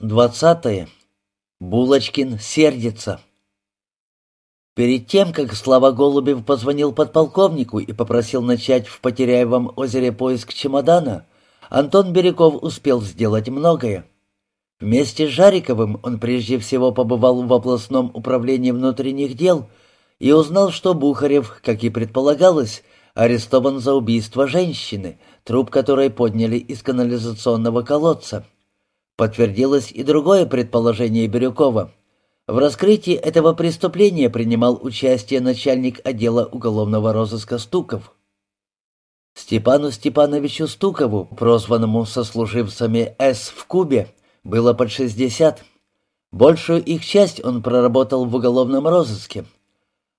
Двадцатое. Булочкин сердится. Перед тем, как Слава Голубев позвонил подполковнику и попросил начать в Потеряевом озере поиск чемодана, Антон Бирюков успел сделать многое. Вместе с Жариковым он прежде всего побывал в областном управлении внутренних дел и узнал, что Бухарев, как и предполагалось, арестован за убийство женщины, труп которой подняли из канализационного колодца. Подтвердилось и другое предположение Бирюкова. В раскрытии этого преступления принимал участие начальник отдела уголовного розыска Стуков. Степану Степановичу Стукову, прозванному сослуживцами «С» в Кубе, было под 60. Большую их часть он проработал в уголовном розыске.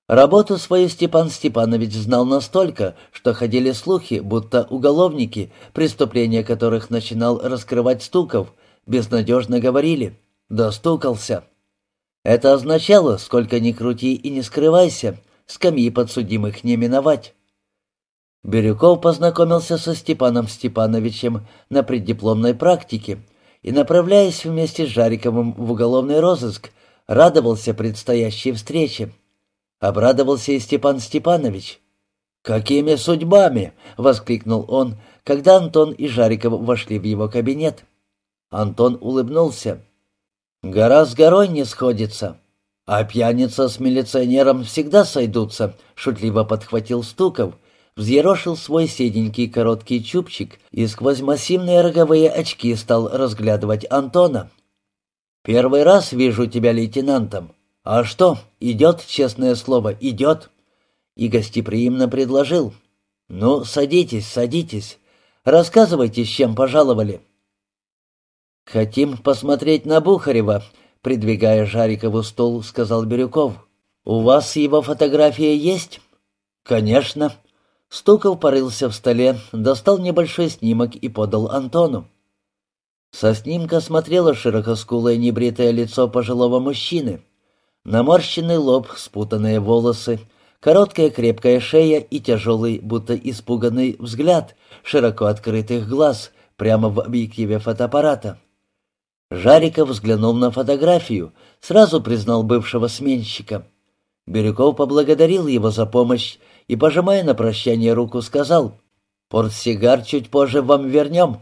Работу свою Степан Степанович знал настолько, что ходили слухи, будто уголовники, преступления которых начинал раскрывать Стуков, безнадежно говорили «достукался». Это означало, сколько ни крути и не скрывайся, скамьи подсудимых не миновать. Бирюков познакомился со Степаном Степановичем на преддипломной практике и, направляясь вместе с Жариковым в уголовный розыск, радовался предстоящей встрече. Обрадовался и Степан Степанович. «Какими судьбами?» — воскликнул он, когда Антон и Жариков вошли в его кабинет. Антон улыбнулся. «Гора с горой не сходится, а пьяница с милиционером всегда сойдутся», — шутливо подхватил Стуков, взъерошил свой седенький короткий чубчик и сквозь массивные роговые очки стал разглядывать Антона. «Первый раз вижу тебя лейтенантом. А что, идет, честное слово, идет?» И гостеприимно предложил. «Ну, садитесь, садитесь. Рассказывайте, с чем пожаловали». «Хотим посмотреть на Бухарева», — придвигая Жарикову стол, сказал Бирюков. «У вас его фотография есть?» «Конечно». Стуков порылся в столе, достал небольшой снимок и подал Антону. Со снимка смотрело широкоскулое небритое лицо пожилого мужчины. Наморщенный лоб, спутанные волосы, короткая крепкая шея и тяжелый, будто испуганный взгляд широко открытых глаз прямо в объективе фотоаппарата. Жариков взглянул на фотографию, сразу признал бывшего сменщика. Бирюков поблагодарил его за помощь и, пожимая на прощание руку, сказал, «Портсигар чуть позже вам вернем».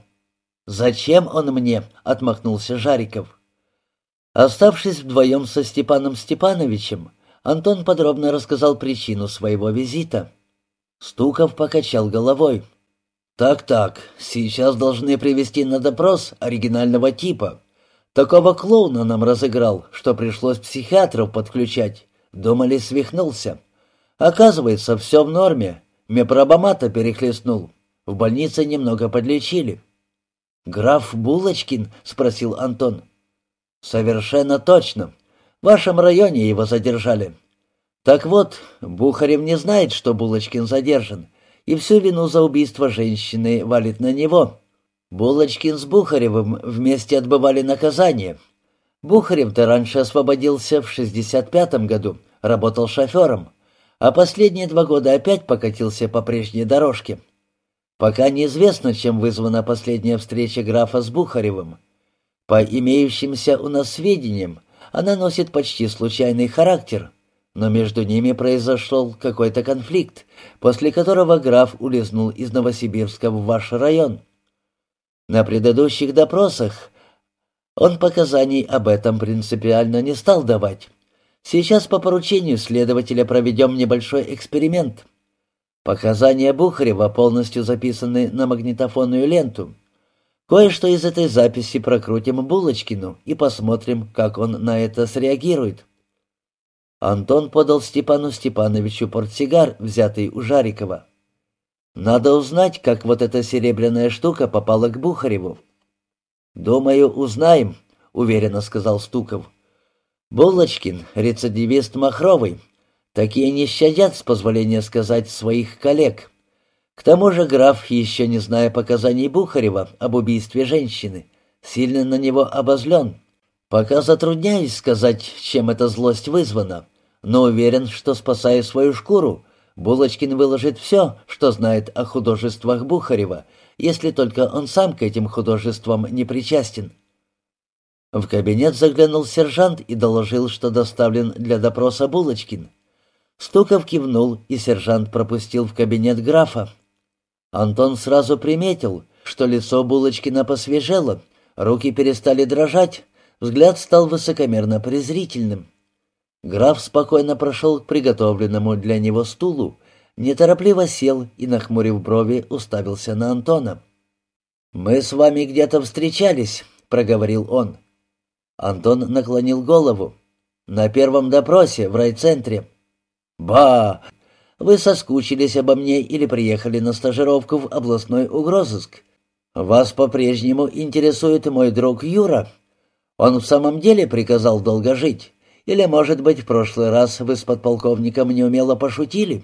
«Зачем он мне?» — отмахнулся Жариков. Оставшись вдвоем со Степаном Степановичем, Антон подробно рассказал причину своего визита. Стуков покачал головой. «Так-так, сейчас должны привести на допрос оригинального типа. Такого клоуна нам разыграл, что пришлось психиатров подключать. Думали, свихнулся. Оказывается, все в норме. Мепробомата перехлестнул. В больнице немного подлечили. «Граф Булочкин?» — спросил Антон. «Совершенно точно. В вашем районе его задержали. Так вот, Бухарев не знает, что Булочкин задержан, и всю вину за убийство женщины валит на него. Булочкин с Бухаревым вместе отбывали наказание. Бухарев-то раньше освободился в 65-м году, работал шофером, а последние два года опять покатился по прежней дорожке. Пока неизвестно, чем вызвана последняя встреча графа с Бухаревым. По имеющимся у нас сведениям, она носит почти случайный характер, но между ними произошел какой-то конфликт, после которого граф улизнул из Новосибирска в ваш район. На предыдущих допросах он показаний об этом принципиально не стал давать. Сейчас по поручению следователя проведем небольшой эксперимент. Показания Бухарева полностью записаны на магнитофонную ленту. Кое-что из этой записи прокрутим Булочкину и посмотрим, как он на это среагирует. Антон подал Степану Степановичу портсигар, взятый у Жарикова. Надо узнать, как вот эта серебряная штука попала к Бухареву. «Думаю, узнаем», — уверенно сказал Стуков. «Булочкин, рецидивист Махровый. Такие не щадят, с позволения сказать, своих коллег. К тому же граф, еще не зная показаний Бухарева об убийстве женщины, сильно на него обозлен. Пока затрудняюсь сказать, чем эта злость вызвана, но уверен, что, спасая свою шкуру, Булочкин выложит все, что знает о художествах Бухарева, если только он сам к этим художествам не причастен. В кабинет заглянул сержант и доложил, что доставлен для допроса Булочкин. Стуков кивнул, и сержант пропустил в кабинет графа. Антон сразу приметил, что лицо Булочкина посвежело, руки перестали дрожать, взгляд стал высокомерно презрительным. Граф спокойно прошел к приготовленному для него стулу, неторопливо сел и, нахмурив брови, уставился на Антона. «Мы с вами где-то встречались», — проговорил он. Антон наклонил голову. «На первом допросе в райцентре». «Ба! Вы соскучились обо мне или приехали на стажировку в областной угрозыск? Вас по-прежнему интересует мой друг Юра. Он в самом деле приказал долго жить? Или, может быть, в прошлый раз вы с подполковником неумело пошутили?»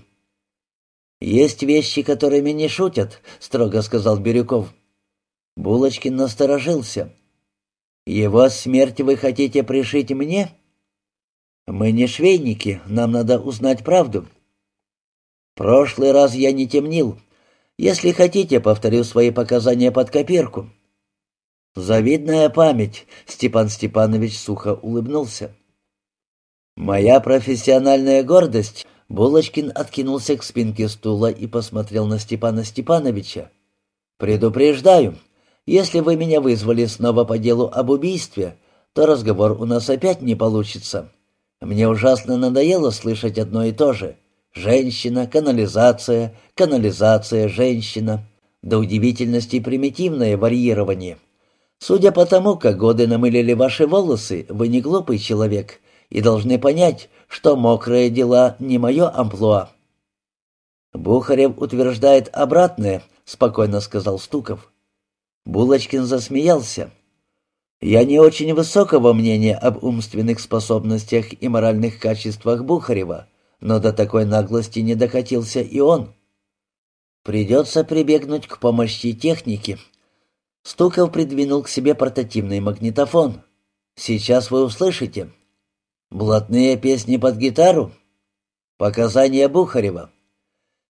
«Есть вещи, которыми не шутят», — строго сказал Бирюков. Булочкин насторожился. «Его смерть вы хотите пришить мне?» «Мы не швейники, нам надо узнать правду». «Прошлый раз я не темнил. Если хотите, повторю свои показания под копирку». «Завидная память», — Степан Степанович сухо улыбнулся. «Моя профессиональная гордость...» Булочкин откинулся к спинке стула и посмотрел на Степана Степановича. «Предупреждаю, если вы меня вызвали снова по делу об убийстве, то разговор у нас опять не получится. Мне ужасно надоело слышать одно и то же. Женщина, канализация, канализация, женщина. До удивительности примитивное варьирование. Судя по тому, как годы намылили ваши волосы, вы не глупый человек и должны понять, что мокрые дела не мое амплуа. Бухарев утверждает обратное, спокойно сказал Стуков. Булочкин засмеялся. «Я не очень высокого мнения об умственных способностях и моральных качествах Бухарева, но до такой наглости не докатился и он. Придется прибегнуть к помощи техники». Стуков придвинул к себе портативный магнитофон. «Сейчас вы услышите. Блатные песни под гитару? Показания Бухарева».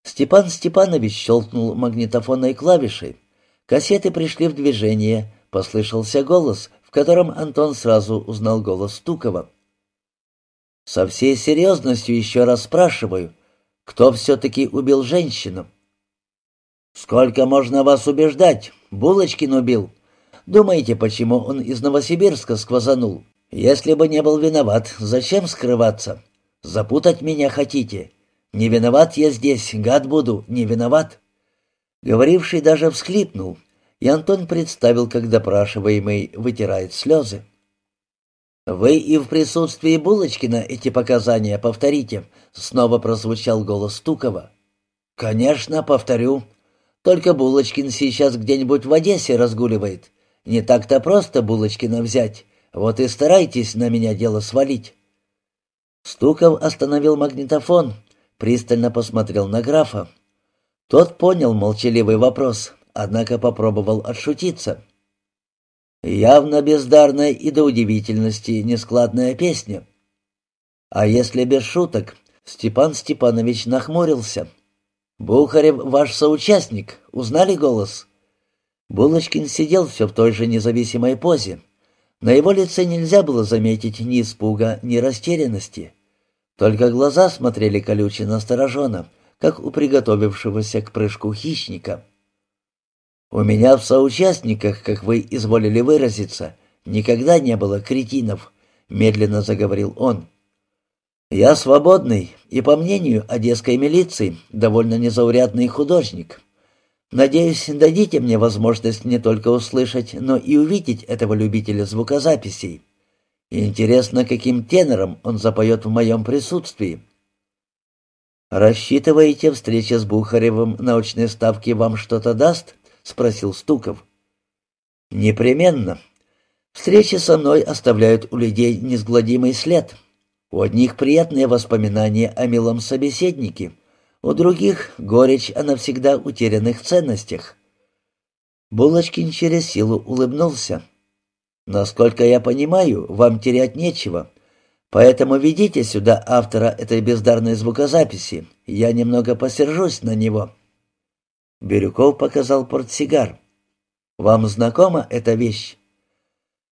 Степан Степанович щелкнул магнитофонной клавишей. Кассеты пришли в движение, послышался голос, в котором Антон сразу узнал голос Стукова. «Со всей серьезностью еще раз спрашиваю, кто все-таки убил женщину?» «Сколько можно вас убеждать? Булочкин убил. Думаете, почему он из Новосибирска сквозанул? Если бы не был виноват, зачем скрываться? Запутать меня хотите? Не виноват я здесь, гад буду, не виноват». Говоривший даже всхлипнул, и Антон представил, как допрашиваемый вытирает слезы. «Вы и в присутствии Булочкина эти показания повторите», — снова прозвучал голос Стукова. «Конечно, повторю. Только Булочкин сейчас где-нибудь в Одессе разгуливает. Не так-то просто Булочкина взять. Вот и старайтесь на меня дело свалить». Стуков остановил магнитофон, пристально посмотрел на графа. Тот понял молчаливый вопрос, однако попробовал отшутиться. Явно бездарная и до удивительности нескладная песня. А если без шуток, Степан Степанович нахмурился. «Бухарев ваш соучастник, узнали голос?» Булочкин сидел все в той же независимой позе. На его лице нельзя было заметить ни испуга, ни растерянности. Только глаза смотрели колюче настороженно, как у приготовившегося к прыжку хищника. «У меня в соучастниках, как вы изволили выразиться, никогда не было кретинов», — медленно заговорил он. «Я свободный и, по мнению одесской милиции, довольно незаурядный художник. Надеюсь, дадите мне возможность не только услышать, но и увидеть этого любителя звукозаписей. Интересно, каким тенором он запоет в моем присутствии». «Рассчитываете, встреча с Бухаревым на очной ставке вам что-то даст?» — спросил Стуков. «Непременно. Встречи со мной оставляют у людей несгладимый след. У одних приятные воспоминания о милом собеседнике, у других — горечь о навсегда утерянных ценностях». Булочкин через силу улыбнулся. «Насколько я понимаю, вам терять нечего. Поэтому ведите сюда автора этой бездарной звукозаписи. Я немного посержусь на него». Бирюков показал портсигар. «Вам знакома эта вещь?»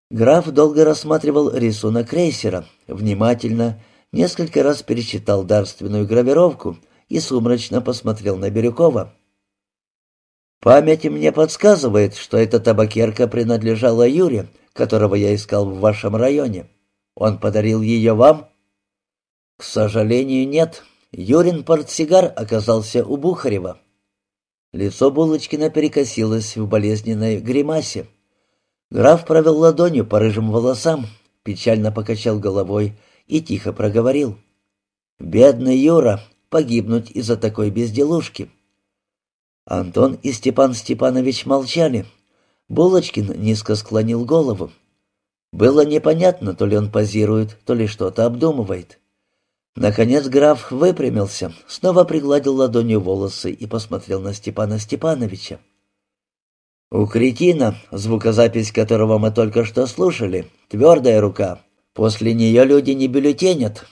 Граф долго рассматривал рисунок крейсера, внимательно, несколько раз перечитал дарственную гравировку и сумрачно посмотрел на Бирюкова. «Память мне подсказывает, что эта табакерка принадлежала Юре, которого я искал в вашем районе. Он подарил ее вам?» «К сожалению, нет. Юрин портсигар оказался у Бухарева». Лицо Булочкина перекосилось в болезненной гримасе. Граф провел ладонью по рыжим волосам, печально покачал головой и тихо проговорил. «Бедный Юра, погибнуть из-за такой безделушки». Антон и Степан Степанович молчали. Булочкин низко склонил голову. Было непонятно, то ли он позирует, то ли что-то обдумывает. Наконец граф выпрямился, снова пригладил ладонью волосы и посмотрел на Степана Степановича. У кретина, звукозапись которого мы только что слушали, твердая рука. После нее люди не бюллетенят.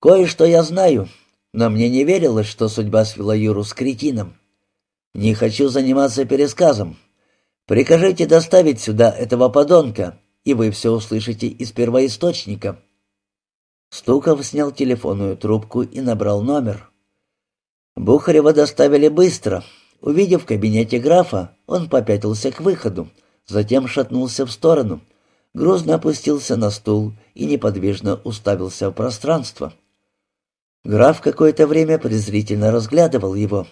Кое-что я знаю, но мне не верилось, что судьба свела Юру с кретином. Не хочу заниматься пересказом. Прикажите доставить сюда этого подонка, и вы все услышите из первоисточника». Стуков снял телефонную трубку и набрал номер. Бухарева доставили быстро, Увидев в кабинете графа, он попятился к выходу, затем шатнулся в сторону, грозно опустился на стул и неподвижно уставился в пространство. Граф какое-то время презрительно разглядывал его,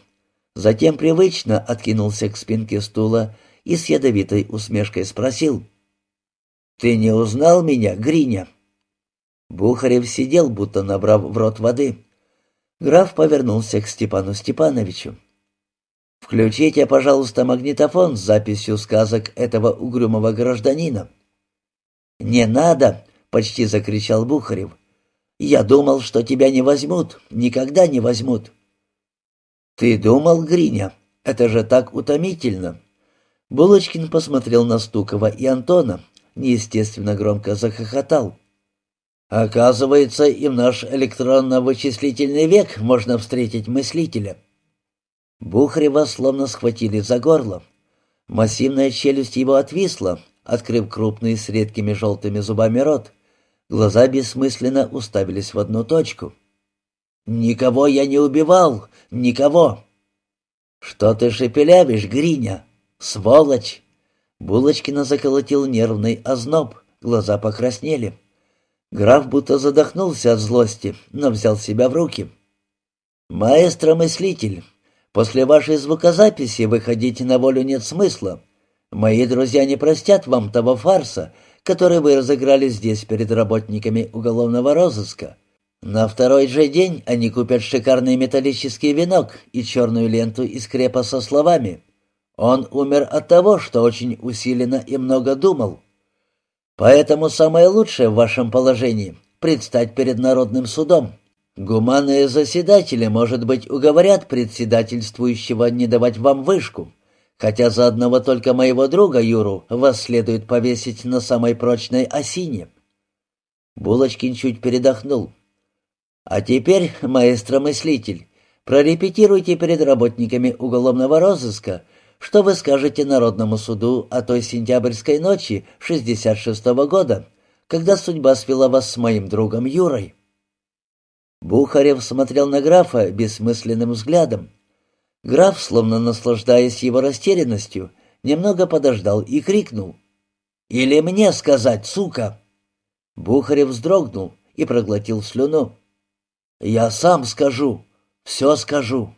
затем привычно откинулся к спинке стула и с ядовитой усмешкой спросил. «Ты не узнал меня, Гриня?» Бухарев сидел, будто набрав в рот воды. Граф повернулся к Степану Степановичу. «Включите, пожалуйста, магнитофон с записью сказок этого угрюмого гражданина». «Не надо!» — почти закричал Бухарев. «Я думал, что тебя не возьмут, никогда не возьмут». «Ты думал, Гриня? Это же так утомительно!» Булочкин посмотрел на Стукова и Антона, неестественно громко захохотал. «Оказывается, и в наш электронно-вычислительный век можно встретить мыслителя». Бухарева словно схватили за горло. Массивная челюсть его отвисла, открыв крупный с редкими желтыми зубами рот. Глаза бессмысленно уставились в одну точку. «Никого я не убивал! Никого!» «Что ты шепелявишь, Гриня? Сволочь!» Булочкина заколотил нервный озноб, глаза покраснели. Граф будто задохнулся от злости, но взял себя в руки. «Маэстро-мыслитель, После вашей звукозаписи выходить на волю нет смысла. Мои друзья не простят вам того фарса, который вы разыграли здесь перед работниками уголовного розыска. На второй же день они купят шикарный металлический венок и черную ленту из крепа со словами «Он умер от того, что очень усиленно и много думал». Поэтому самое лучшее в вашем положении — предстать перед народным судом. Гуманные заседатели, может быть, уговорят председательствующего не давать вам вышку, хотя за одного только моего друга Юру вас следует повесить на самой прочной осине». Булочкин чуть передохнул. «А теперь, маэстро-мыслитель, прорепетируйте перед работниками уголовного розыска, что вы скажете Народному суду о той сентябрьской ночи 66-го года, когда судьба свела вас с моим другом Юрой». Бухарев смотрел на графа бессмысленным взглядом. Граф, словно наслаждаясь его растерянностью, немного подождал и крикнул. «Или мне сказать, сука!» Бухарев вздрогнул и проглотил слюну. «Я сам скажу, все скажу».